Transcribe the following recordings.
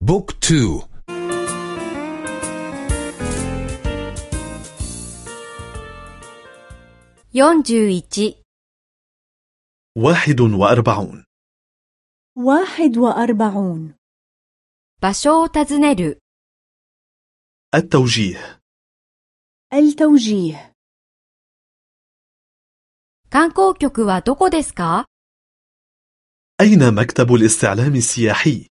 بوك تو41 واحد وأربعون واحد وأربعون 場所を尋ねる التوجيه التوجيه 観光局はどこですか أين مكتب الاستعلام السياحي؟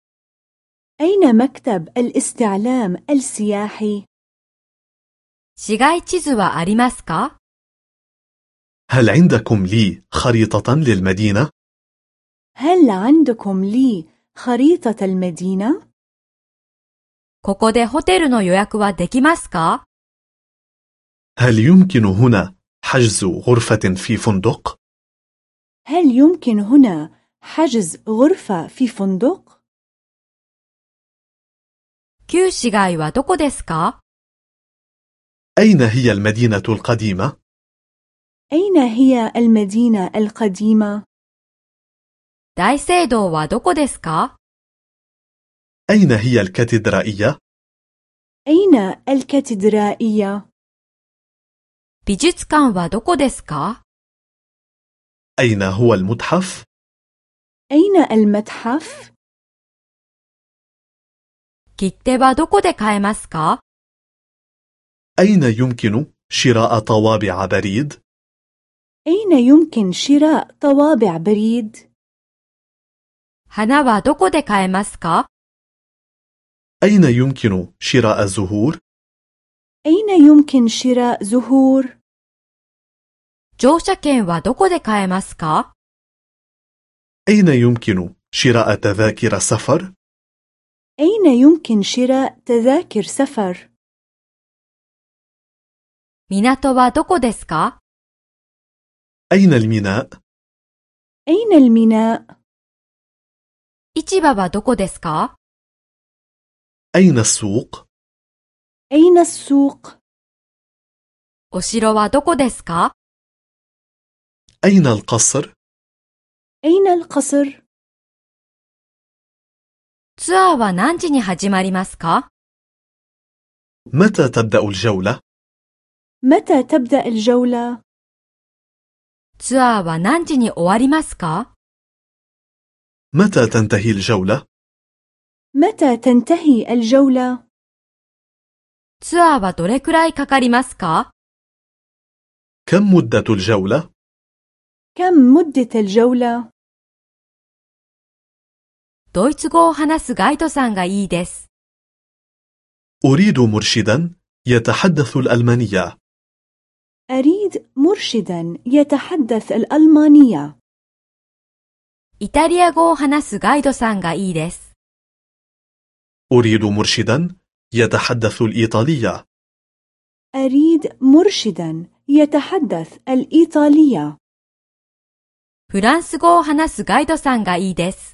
أين مكتب الاستعلام السياحي؟ 市街地図はありますか هل عندكم لي خريطة للمدينة؟ هل عندكم لي خريطة المدينة؟ ここでホテルの予約はできますか هل يمكن هنا حجز غرفة في فندق؟ هل يمكن هنا حجز غرفة في فندق؟ 旧市街はどこですか أين هي المدينة القديمة؟ أين هي المدينة القديمة؟ 大聖堂はどこですか أين هي الكاتدرائية؟ أين الكاتدرائية؟ 美術館はどこですか أين هو المتحف؟ أين المتحف؟ 切手はどこで買えますか أين يمكن شراء طوابع بريد؟ أين يمكن شراء طوابع بريد؟ 花はどこで買えますか أين يمكن شراء زهور؟ أين يمكن شراء زهور؟ 乗車券はどこで買えますか أين يمكن شراء تذاكر سفر؟ أين يمكن شراء تذاكر سفر؟ 港はどこですか أين الميناء؟ أين الميناء؟ 市場はどこですか أين السوق؟ أين السوق؟ お城はどこですか أين القصر؟ أين القصر؟ ツアーは何時に始まりますか متى تبدأ الجولة؟ متى تبدأ الجولة؟ ツアーは何時に終わりますか متى تنتهي الجولة؟ متى تنتهي الجولة؟ ツアーはどれくらいかかりますか كم مدة الجولة؟ كم مدة الجولة؟ ドイツ語を話すガイドさんがいいです。 أريد مرشدا يتحدث الألمانية أريد مرشدا يتحدث الألمانية イタリア語を話すガイドさんがいいです。 أريد مرشدا يتحدث الإيطالية أريد مرشدا يتحدث الإيطالية フランス語を話すガイドさんがいいです。